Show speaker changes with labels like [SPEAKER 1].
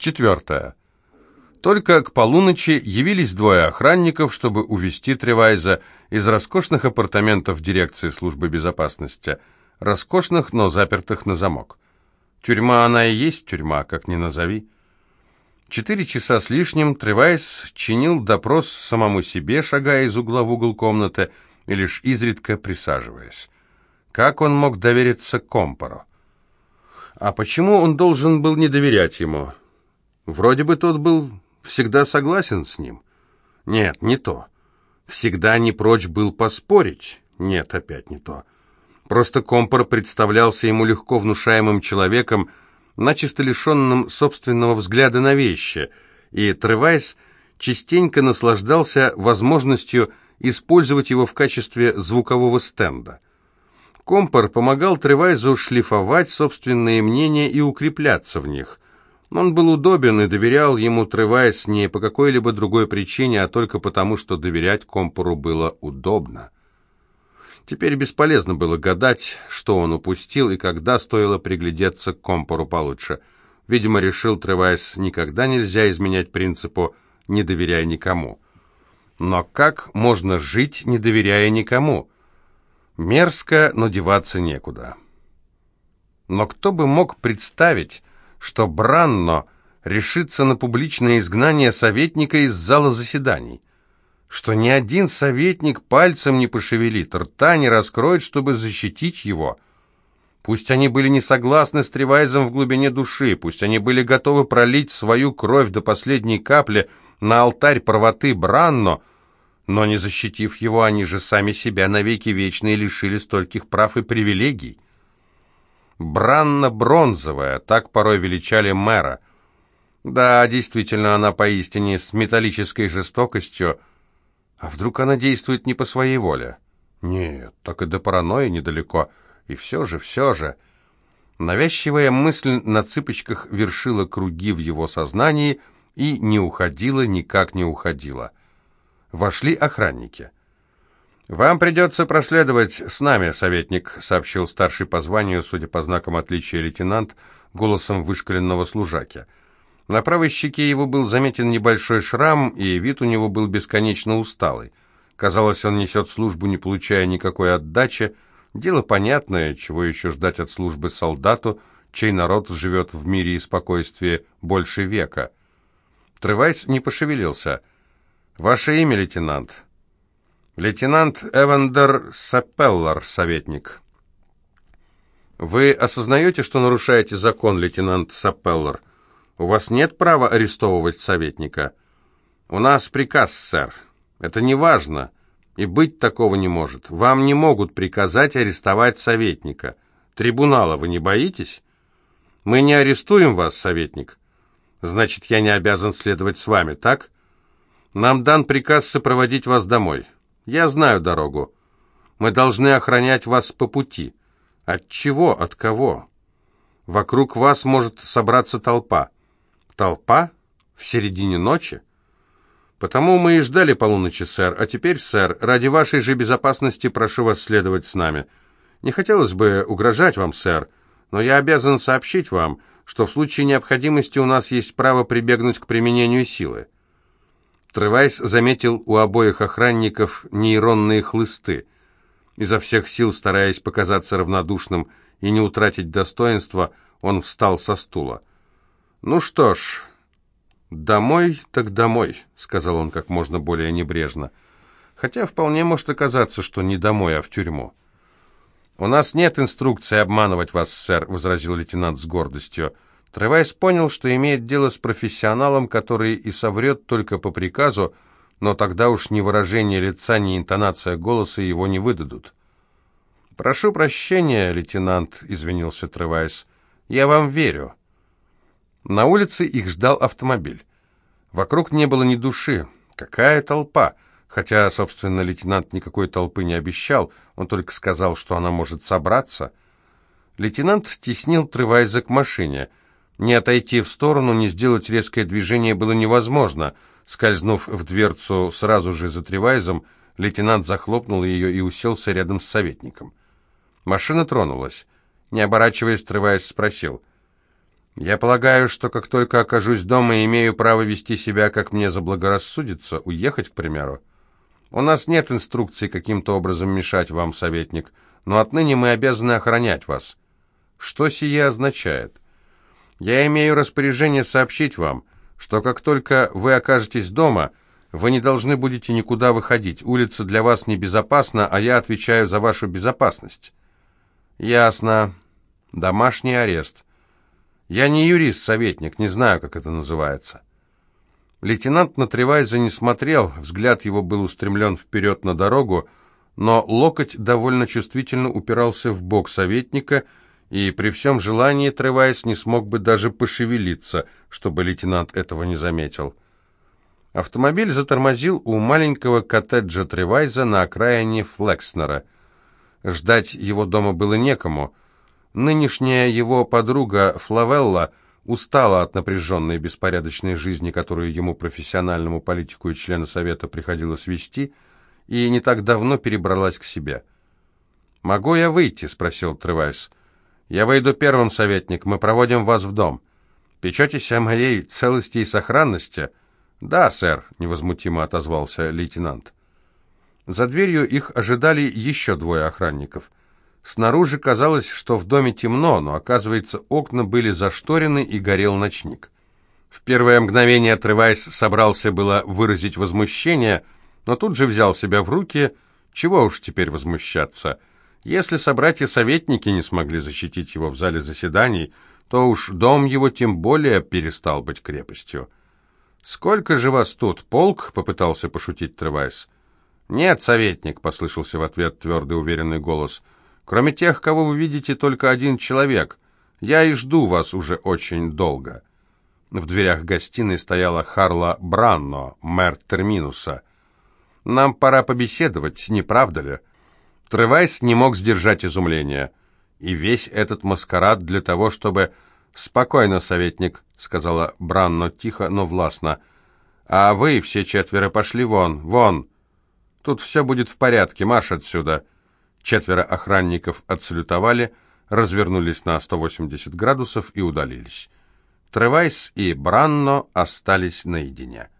[SPEAKER 1] Четвертое. Только к полуночи явились двое охранников, чтобы увести Тревайза из роскошных апартаментов дирекции службы безопасности. Роскошных, но запертых на замок. Тюрьма она и есть тюрьма, как ни назови. Четыре часа с лишним Тревайс чинил допрос самому себе, шагая из угла в угол комнаты и лишь изредка присаживаясь. Как он мог довериться Компору? А почему он должен был не доверять ему? Вроде бы тот был всегда согласен с ним. Нет, не то. Всегда не прочь был поспорить. Нет, опять не то. Просто Компор представлялся ему легко внушаемым человеком, начисто лишенным собственного взгляда на вещи, и Тревайс частенько наслаждался возможностью использовать его в качестве звукового стенда. Компор помогал Тревайзу шлифовать собственные мнения и укрепляться в них. Он был удобен и доверял ему, Тревайс, не по какой-либо другой причине, а только потому, что доверять Компору было удобно. Теперь бесполезно было гадать, что он упустил и когда стоило приглядеться к компору получше. Видимо, решил Тревайс, никогда нельзя изменять принципу «не доверяя никому». Но как можно жить, не доверяя никому? Мерзко, но деваться некуда. Но кто бы мог представить, что Бранно решится на публичное изгнание советника из зала заседаний? что ни один советник пальцем не пошевелит, рта не раскроет, чтобы защитить его. Пусть они были не согласны с Тревайзом в глубине души, пусть они были готовы пролить свою кровь до последней капли на алтарь правоты Бранно, но не защитив его, они же сами себя навеки вечные лишили стольких прав и привилегий. Бранна Бронзовая, так порой величали мэра. Да, действительно, она поистине с металлической жестокостью а вдруг она действует не по своей воле? Нет, так и до паранойи недалеко. И все же, все же... Навязчивая мысль на цыпочках вершила круги в его сознании и не уходила, никак не уходила. Вошли охранники. «Вам придется проследовать с нами, советник», — сообщил старший по званию, судя по знакам отличия лейтенант, голосом вышкаленного служаки. На правой щеке его был заметен небольшой шрам, и вид у него был бесконечно усталый. Казалось, он несет службу, не получая никакой отдачи. Дело понятное, чего еще ждать от службы солдату, чей народ живет в мире и спокойствии больше века. Тревайс не пошевелился. «Ваше имя, лейтенант?» «Лейтенант Эвандер Сапеллар, советник». «Вы осознаете, что нарушаете закон, лейтенант Сапеллар?» «У вас нет права арестовывать советника?» «У нас приказ, сэр. Это не важно, и быть такого не может. Вам не могут приказать арестовать советника. Трибунала вы не боитесь?» «Мы не арестуем вас, советник. Значит, я не обязан следовать с вами, так?» «Нам дан приказ сопроводить вас домой. Я знаю дорогу. Мы должны охранять вас по пути. От чего? От кого?» «Вокруг вас может собраться толпа». Толпа? В середине ночи? Потому мы и ждали полуночи, сэр. А теперь, сэр, ради вашей же безопасности прошу вас следовать с нами. Не хотелось бы угрожать вам, сэр, но я обязан сообщить вам, что в случае необходимости у нас есть право прибегнуть к применению силы. Тревайс заметил у обоих охранников нейронные хлысты. Изо всех сил, стараясь показаться равнодушным и не утратить достоинства, он встал со стула. «Ну что ж, домой так домой», — сказал он как можно более небрежно. «Хотя вполне может оказаться, что не домой, а в тюрьму». «У нас нет инструкции обманывать вас, сэр», — возразил лейтенант с гордостью. Тревайс понял, что имеет дело с профессионалом, который и соврет только по приказу, но тогда уж ни выражение лица, ни интонация голоса его не выдадут. «Прошу прощения, лейтенант», — извинился Тревайс. «Я вам верю». На улице их ждал автомобиль. Вокруг не было ни души. Какая толпа! Хотя, собственно, лейтенант никакой толпы не обещал, он только сказал, что она может собраться. Лейтенант теснил Тревайза к машине. Не отойти в сторону, не сделать резкое движение было невозможно. Скользнув в дверцу сразу же за Тревайзом, лейтенант захлопнул ее и уселся рядом с советником. Машина тронулась. Не оборачиваясь, Тревайз спросил — Я полагаю, что как только окажусь дома, имею право вести себя, как мне заблагорассудится, уехать, к примеру. У нас нет инструкций каким-то образом мешать вам, советник, но отныне мы обязаны охранять вас. Что сие означает? Я имею распоряжение сообщить вам, что как только вы окажетесь дома, вы не должны будете никуда выходить. Улица для вас небезопасна, а я отвечаю за вашу безопасность. Ясно. Домашний арест. Я не юрист-советник, не знаю, как это называется. Лейтенант на Тревайза не смотрел, взгляд его был устремлен вперед на дорогу, но локоть довольно чувствительно упирался в бок советника, и при всем желании Тревайз не смог бы даже пошевелиться, чтобы лейтенант этого не заметил. Автомобиль затормозил у маленького коттеджа Тревайза на окраине Флекснера. Ждать его дома было некому. Нынешняя его подруга Флавелла устала от напряженной беспорядочной жизни, которую ему, профессиональному политику и члену Совета, приходилось вести, и не так давно перебралась к себе. «Могу я выйти?» — спросил Тревайс. «Я выйду первым, советник. Мы проводим вас в дом. Печетесь о моей целости и сохранности?» «Да, сэр», — невозмутимо отозвался лейтенант. За дверью их ожидали еще двое охранников. Снаружи казалось, что в доме темно, но, оказывается, окна были зашторены и горел ночник. В первое мгновение, отрываясь, собрался было выразить возмущение, но тут же взял себя в руки. Чего уж теперь возмущаться? Если собратья-советники не смогли защитить его в зале заседаний, то уж дом его тем более перестал быть крепостью. «Сколько же вас тут, полк?» — попытался пошутить Тревайс. «Нет, советник», — послышался в ответ твердый уверенный голос. «Кроме тех, кого вы видите, только один человек. Я и жду вас уже очень долго». В дверях гостиной стояла Харла Бранно, мэр Терминуса. «Нам пора побеседовать, не правда ли?» Тревайс не мог сдержать изумления. И весь этот маскарад для того, чтобы «Спокойно, советник», — сказала Бранно тихо, но властно. «А вы все четверо пошли вон, вон. Тут все будет в порядке, марш отсюда». Четверо охранников отсалютовали, развернулись на 180 градусов и удалились. Тревайс и Бранно остались наедине.